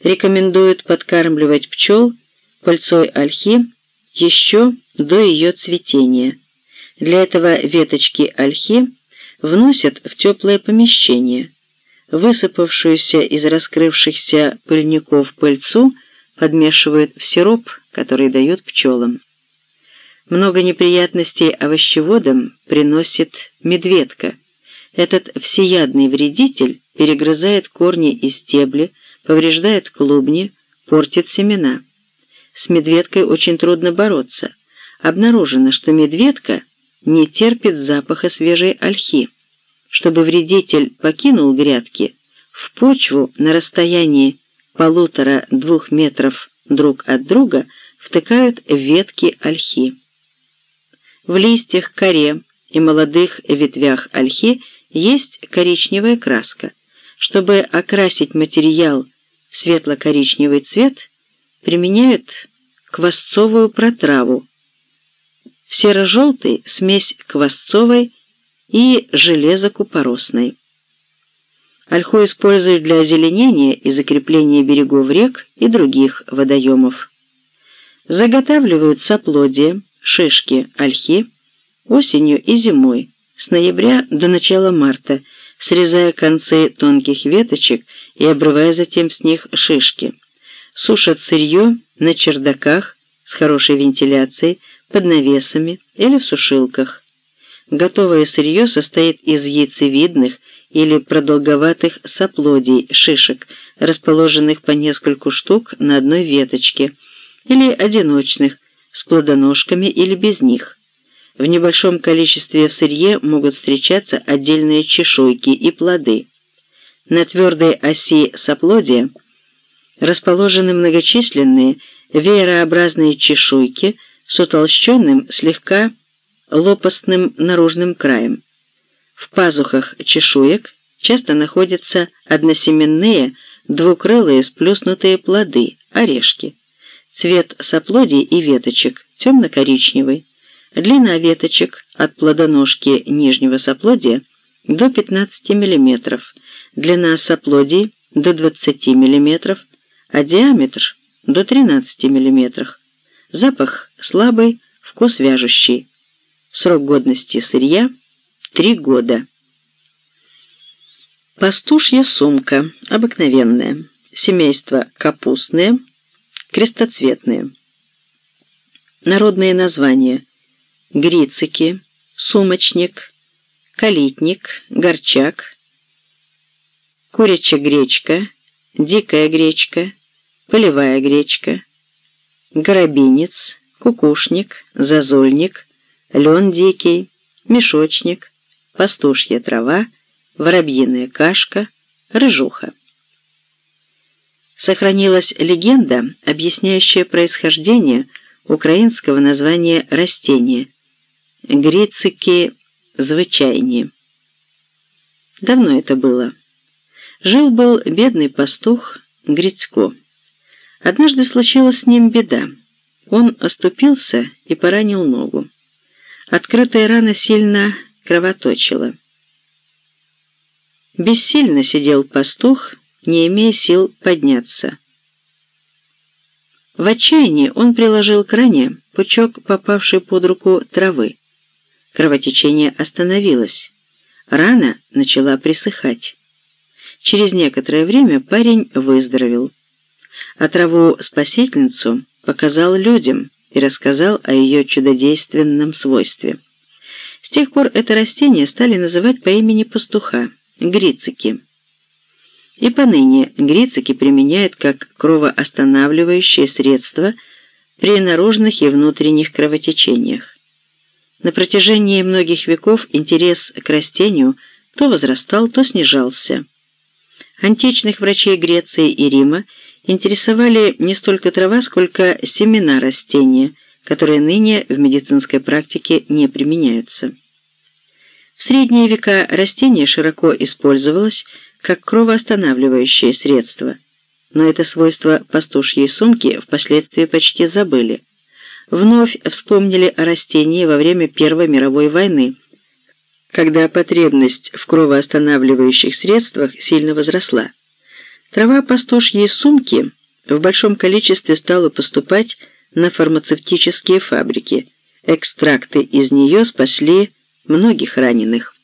рекомендуют подкармливать пчел пыльцой ольхи еще до ее цветения. Для этого веточки ольхи вносят в теплое помещение. Высыпавшуюся из раскрывшихся пыльников пыльцу подмешивают в сироп, который дают пчелам. Много неприятностей овощеводам приносит медведка. Этот всеядный вредитель перегрызает корни и стебли, повреждает клубни, портит семена. С медведкой очень трудно бороться. Обнаружено, что медведка не терпит запаха свежей ольхи. Чтобы вредитель покинул грядки, в почву на расстоянии полутора-двух метров друг от друга втыкают ветки ольхи. В листьях, коре и молодых ветвях ольхи есть коричневая краска. Чтобы окрасить материал в светло-коричневый цвет, применяют квасцовую протраву. В серо-желтый смесь квасцовой и железокупоросной. Ольху используют для озеленения и закрепления берегов рек и других водоемов. Заготавливают соплодие, шишки ольхи осенью и зимой, с ноября до начала марта, срезая концы тонких веточек и обрывая затем с них шишки. Сушат сырье на чердаках с хорошей вентиляцией, под навесами или в сушилках. Готовое сырье состоит из яйцевидных или продолговатых соплодий, шишек, расположенных по нескольку штук на одной веточке, или одиночных, с плодоножками или без них. В небольшом количестве в сырье могут встречаться отдельные чешуйки и плоды. На твердой оси соплодия расположены многочисленные веерообразные чешуйки с утолщенным, слегка лопастным наружным краем. В пазухах чешуек часто находятся односеменные, двукрылые сплюснутые плоды, орешки. Цвет соплодий и веточек темно-коричневый. Длина веточек от плодоножки нижнего соплодия до 15 мм, длина соплодий до 20 мм, а диаметр до 13 мм. Запах слабый, вкус вяжущий. Срок годности сырья – 3 года. Пастушья сумка, обыкновенная, семейство капустные, крестоцветные. Народные названия – грицики, сумочник, калитник, горчак, курячья гречка, дикая гречка, полевая гречка, горобинец, кукушник, зазульник, лен дикий, мешочник, пастушья трава, воробьиная кашка, рыжуха. Сохранилась легенда, объясняющая происхождение украинского названия растения – грицики звычайни. Давно это было. Жил-был бедный пастух Грицко. Однажды случилась с ним беда. Он оступился и поранил ногу. Открытая рана сильно кровоточила. Бессильно сидел пастух, не имея сил подняться. В отчаянии он приложил к ране пучок, попавший под руку травы. Кровотечение остановилось. Рана начала присыхать. Через некоторое время парень выздоровел а траву-спасительницу показал людям и рассказал о ее чудодейственном свойстве. С тех пор это растение стали называть по имени пастуха – грицики. И поныне грицики применяют как кровоостанавливающее средство при наружных и внутренних кровотечениях. На протяжении многих веков интерес к растению то возрастал, то снижался. Античных врачей Греции и Рима интересовали не столько трава, сколько семена растения, которые ныне в медицинской практике не применяются. В средние века растение широко использовалось как кровоостанавливающее средство, но это свойство пастушьей сумки впоследствии почти забыли. Вновь вспомнили о растении во время Первой мировой войны, когда потребность в кровоостанавливающих средствах сильно возросла. Трава пастушьей сумки в большом количестве стала поступать на фармацевтические фабрики. Экстракты из нее спасли многих раненых.